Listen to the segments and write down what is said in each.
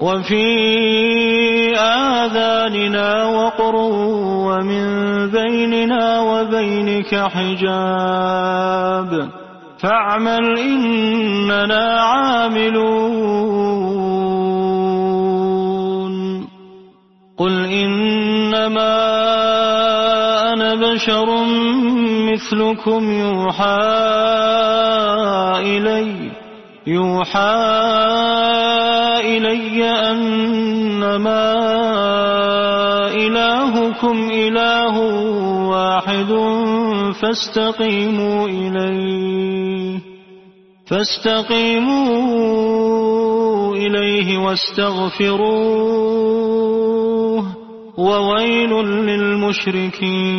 وفي آذاننا وقر ومن بيننا وبينك حجاب. فاعمل إننا عاملون. قل إنما أنا بشر مثلكم يوحى إلي. يوحى إلي أنما إلهكم إله واحد فاستقيموا إليه فاستقيموا إليه واستغفروه وويل للمشركين.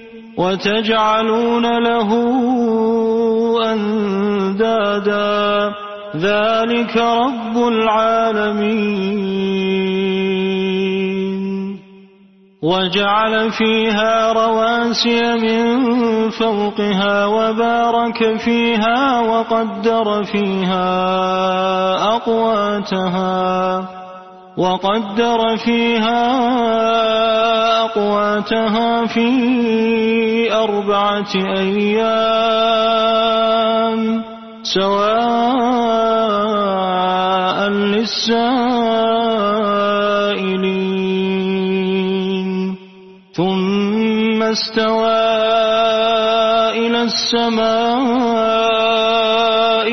وتجعلون له أندادا. ذلك رب العالمين. وجعل فيها رواسي من فوقها وبارك فيها وقدر فيها أقواتها. وقدر فيها أقواتها في أربعة أيام سواء للسائلين. ثم استوى إلى السماء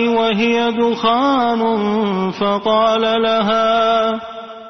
وهي دخان فقال لها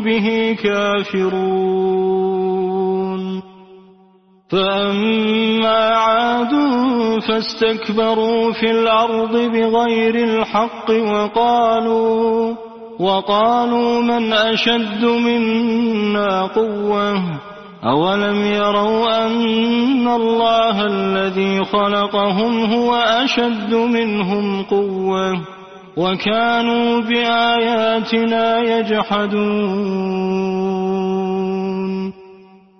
به كافرون. فأما عاد فاستكبروا في الأرض بغير الحق وقالوا وقالوا من أشد منا قوة؟ أولم يروا أن الله الذي خلقهم هو أشد منهم قوة؟ وكانوا بآياتنا يجحدون.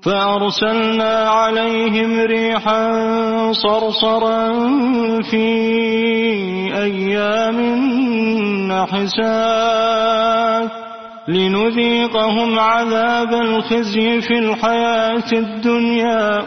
فأرسلنا عليهم ريحا صرصرا في أيام نحسات لنذيقهم عذاب الخزي في الحياة الدنيا.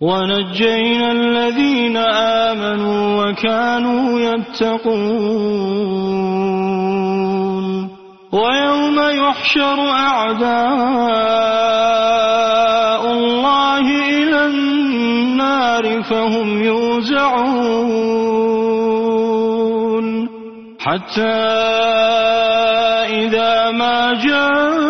ونجينا الذين آمنوا وكانوا يتقون. ويوم يحشر أعداء الله إلى النار فهم يوزعون. حتى إذا ما جاءوها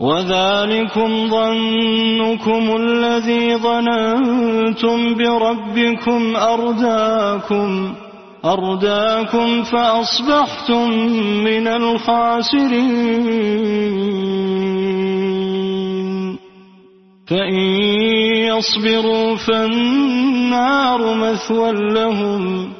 وذلكم ظنكم الذي ظننتم بربكم أرداكم أرداكم فأصبحتم من الخاسرين. فإن يصبروا فالنار مثوى لهم.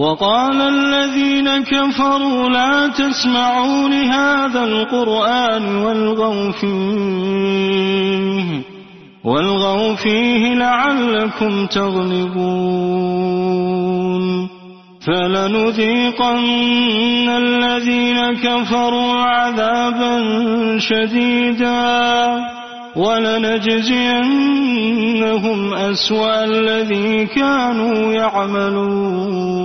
وقال الذين كفروا لا تسمعوا لهذا القرآن والغوا فيه والغوا فيه لعلكم تغلبون فلنذيقن الذين كفروا عذابا شديدا ولنجزينهم أسوأ الذي كانوا يعملون.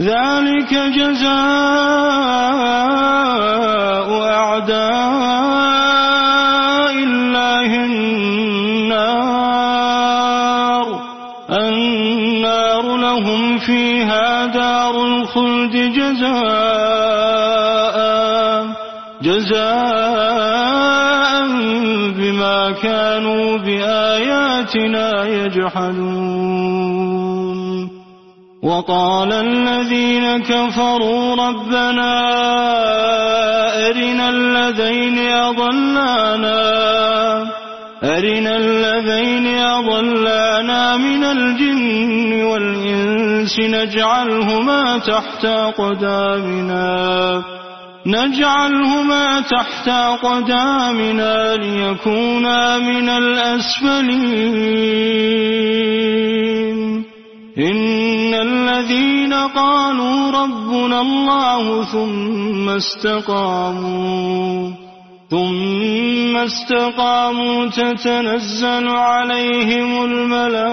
ذلك جزاء أعداء الله النار. النار لهم فيها بآياتنا يجحدون. وقال الذين كفروا ربنا أرنا الذين أضلانا. أرنا الذين أضلانا من الجن والإنس نجعلهما تحت قدامنا نجعلهما تحت قدامنا ليكونا من الأسفلين. إن الذين قالوا ربنا الله ثم استقاموا ثم استقاموا تتنزل عليهم الملائكة.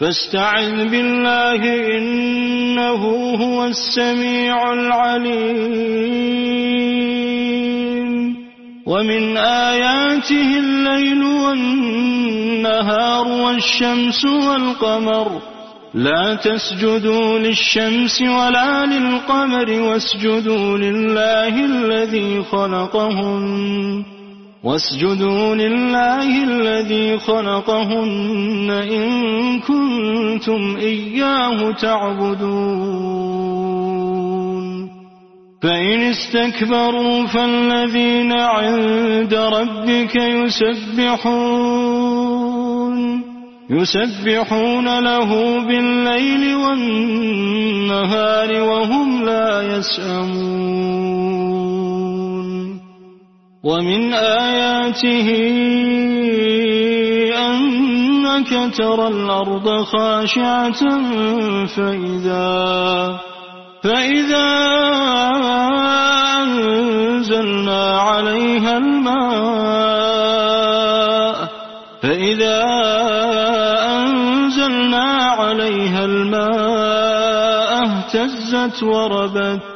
فاستعذ بالله إنه هو السميع العليم. ومن آياته الليل والنهار والشمس والقمر. لا تسجدوا للشمس ولا للقمر واسجدوا لله الذي خلقهن. واسجدوا لله الذي خلقهن إن كنتم إياه تعبدون. فإن استكبروا فالذين عند ربك يسبحون. يسبحون له بالليل والنهار وهم لا يسأمون. ومن آياته أنك ترى الأرض خاشعة فإذا فإذا أنزلنا عليها الماء فإذا أنزلنا عليها الماء اهتزت وربت.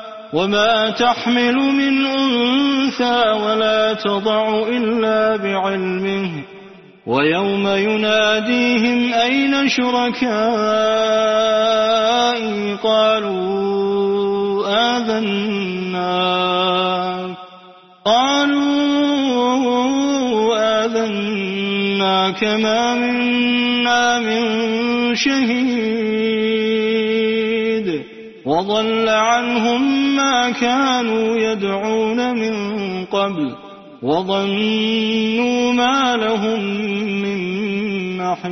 وما تحمل من أنثى ولا تضع إلا بعلمه ويوم يناديهم أين شركائي قالوا آذنا قالوا آذنا كما منا من شهيد وضل عنهم ما كانوا يدعون من قبل وظنوا ما لهم من محيط.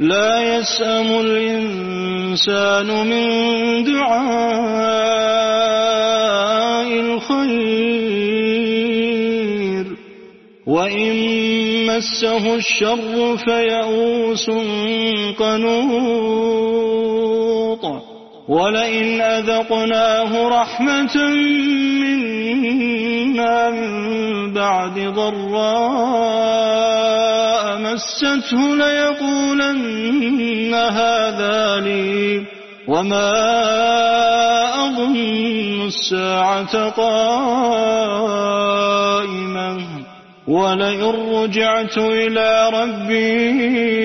لا يسأم الإنسان من دعاء الخير. وإن مسه الشر فيئوس قنوط. ولئن أذقناه رحمة منا من بعد ضراء مسته ليقولن هذا لي وما أظن الساعة قائمة ولئن رجعت إلى ربي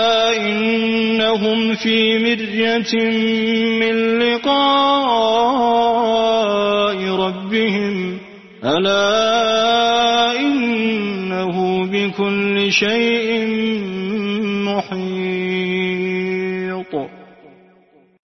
هم في مرية من لقاء ربهم. ألا إنه بكل شيء